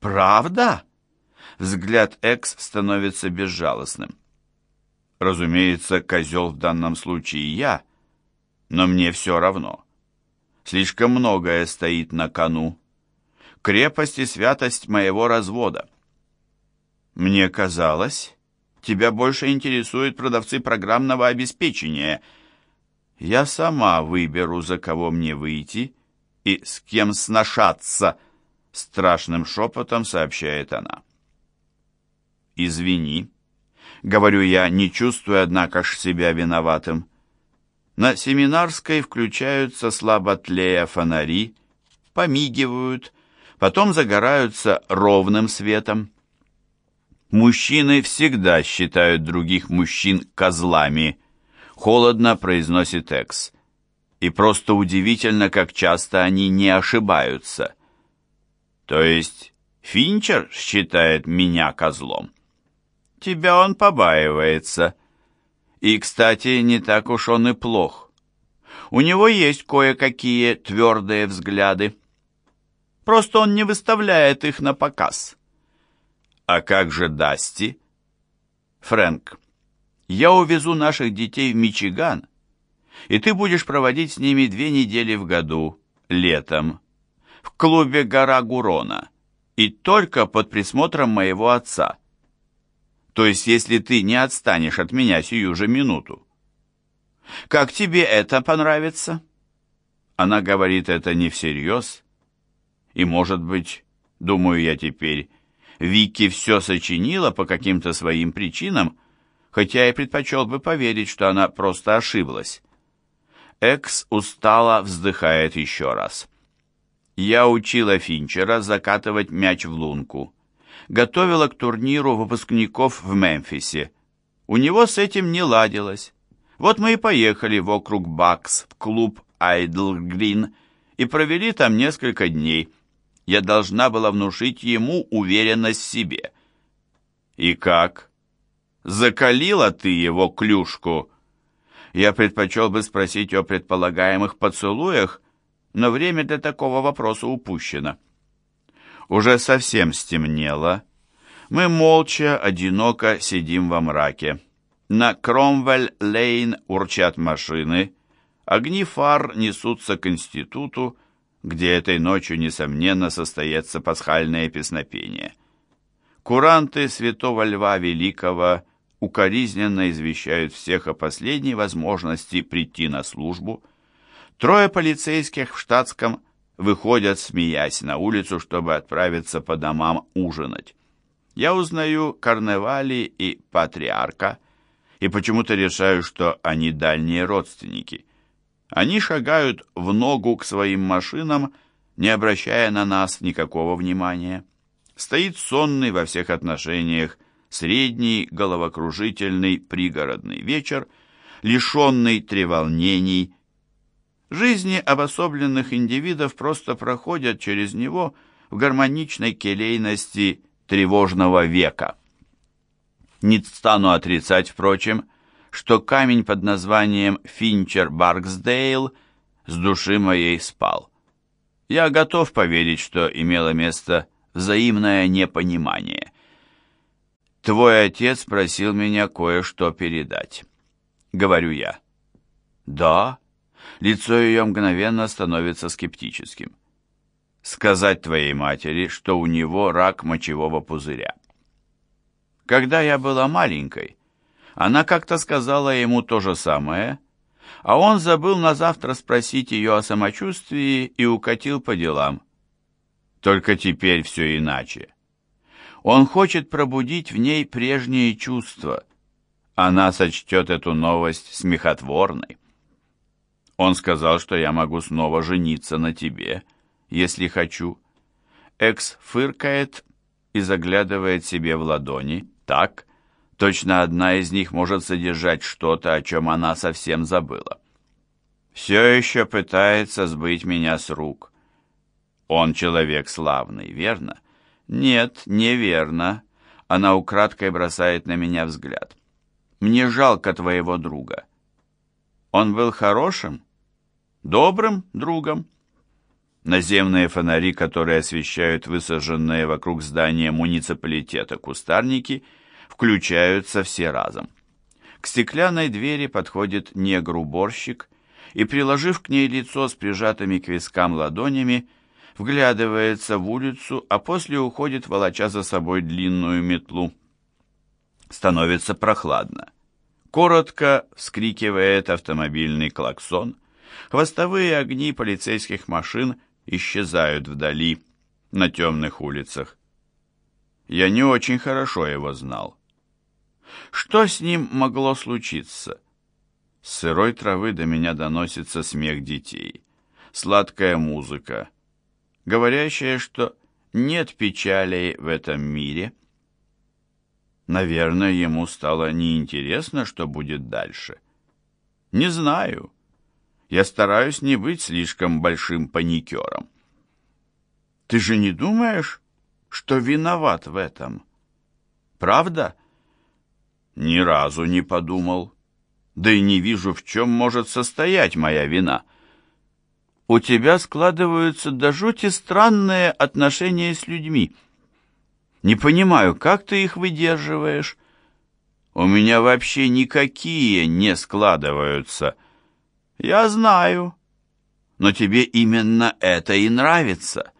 «Правда?» Взгляд Экс становится безжалостным. Разумеется, козел в данном случае я, но мне все равно. Слишком многое стоит на кону. Крепость и святость моего развода. Мне казалось, тебя больше интересуют продавцы программного обеспечения. Я сама выберу, за кого мне выйти и с кем сношаться, страшным шепотом сообщает она. «Извини», — говорю я, не чувствуя, однако ж, себя виноватым. На семинарской включаются слабо тлея фонари, помигивают, потом загораются ровным светом. Мужчины всегда считают других мужчин козлами, холодно произносит Экс. И просто удивительно, как часто они не ошибаются. То есть Финчер считает меня козлом? Тебя он побаивается. И, кстати, не так уж он и плох. У него есть кое-какие твердые взгляды. Просто он не выставляет их на показ. А как же Дасти? Фрэнк, я увезу наших детей в Мичиган, и ты будешь проводить с ними две недели в году, летом, в клубе «Гора Гурона», и только под присмотром моего отца. То есть, если ты не отстанешь от меня сию же минуту. Как тебе это понравится? Она говорит это не всерьез. И, может быть, думаю я теперь, Вики все сочинила по каким-то своим причинам, хотя я предпочел бы поверить, что она просто ошиблась. Экс устало вздыхает еще раз. Я учила Финчера закатывать мяч в лунку готовила к турниру выпускников в Мемфисе. У него с этим не ладилось. Вот мы и поехали в округ Бакс, в клуб Айдл Грин, и провели там несколько дней. Я должна была внушить ему уверенность в себе. И как? Закалила ты его клюшку? Я предпочел бы спросить о предполагаемых поцелуях, но время для такого вопроса упущено. Уже совсем стемнело. Мы молча, одиноко сидим во мраке. На Кромвель-Лейн урчат машины. Огни фар несутся к институту, где этой ночью, несомненно, состоится пасхальное песнопение. Куранты святого Льва Великого укоризненно извещают всех о последней возможности прийти на службу. Трое полицейских в штатском выходят, смеясь, на улицу, чтобы отправиться по домам ужинать. Я узнаю Карневали и Патриарка, и почему-то решаю, что они дальние родственники. Они шагают в ногу к своим машинам, не обращая на нас никакого внимания. Стоит сонный во всех отношениях средний, головокружительный, пригородный вечер, лишенный треволнений, Жизни обособленных индивидов просто проходят через него в гармоничной келейности тревожного века. Не стану отрицать, впрочем, что камень под названием Финчер-Барксдейл с души моей спал. Я готов поверить, что имело место взаимное непонимание. «Твой отец просил меня кое-что передать», — говорю я. «Да?» Лицо ее мгновенно становится скептическим. Сказать твоей матери, что у него рак мочевого пузыря. Когда я была маленькой, она как-то сказала ему то же самое, а он забыл на завтра спросить ее о самочувствии и укатил по делам. Только теперь все иначе. Он хочет пробудить в ней прежние чувства. Она сочтет эту новость смехотворной. Он сказал, что я могу снова жениться на тебе, если хочу. Экс фыркает и заглядывает себе в ладони. Так, точно одна из них может содержать что-то, о чем она совсем забыла. Все еще пытается сбыть меня с рук. Он человек славный, верно? Нет, неверно. Она украдкой бросает на меня взгляд. Мне жалко твоего друга. Он был хорошим? Добрым другом. Наземные фонари, которые освещают высаженные вокруг здания муниципалитета кустарники, включаются все разом. К стеклянной двери подходит негр-уборщик и, приложив к ней лицо с прижатыми к вискам ладонями, вглядывается в улицу, а после уходит, волоча за собой длинную метлу. Становится прохладно. Коротко вскрикивает автомобильный клаксон. Хвостовые огни полицейских машин исчезают вдали, на темных улицах. Я не очень хорошо его знал. Что с ним могло случиться? С сырой травы до меня доносится смех детей, сладкая музыка, говорящая, что нет печалей в этом мире. Наверное, ему стало неинтересно, что будет дальше. Не знаю. Я стараюсь не быть слишком большим паникером. Ты же не думаешь, что виноват в этом? Правда? Ни разу не подумал. Да и не вижу, в чем может состоять моя вина. У тебя складываются до жути странные отношения с людьми. Не понимаю, как ты их выдерживаешь? У меня вообще никакие не складываются. Я знаю. Но тебе именно это и нравится.